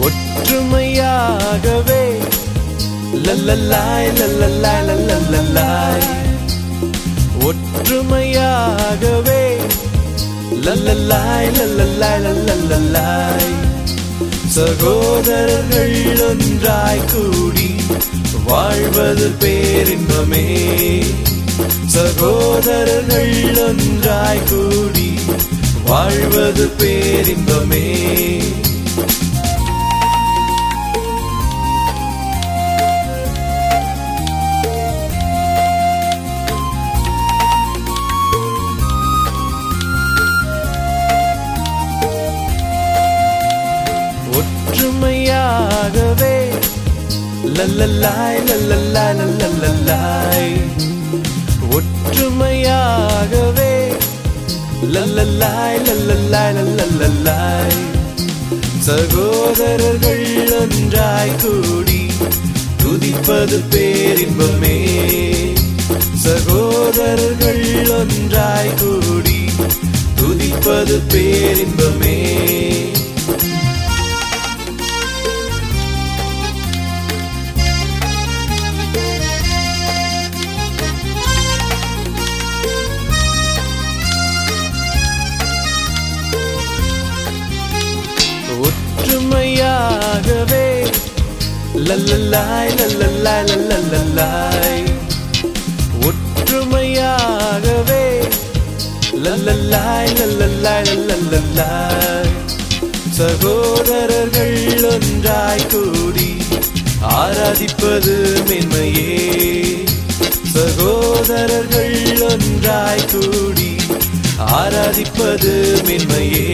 ஒற்றுமையாகவே. லல்லல்லாய் லல்லல்லாய் லல்லல்லாய் ஒற்றுமையாகவே. லல்லல்லாய் லல்லல்லாய் லல்லல்லாய் சகோதரர்கள் ஒன்றாய் கூடி வாழ்வது பேரின்பமே. சகோதரர்கள் ஒன்றாய் கூடி வாழ்வது பேரின்பமே. ஒற்றுமையாகவே லல்லல்லாய் லல்லல்லாய் லல்லல்லாய். ஒற்றுமையாகவே. லல்லல்லாய் லல்லல்லாய் லல்லல்லாய். சகோதரர்கள் ஒன்றாய் கூடி துதிப்பது பேரின்பமே. சகோதரர்கள் ஒன்றாய் கூடி துதிப்பது பேரின்பமே. லல்லல்லாய் லல்லல்லாய் லல்லல்லாய் ஒற்றுமையாகவே லல்லல்லாய் லல்லல்லாய் லல்லல்லாய் சகோதரர்கள் ஒன்றாய் கூடி ஆராதிப்பது மென்மையே. சகோதரர்கள் ஒன்றாய் கூடி ஆராதிப்பது மென்மையே.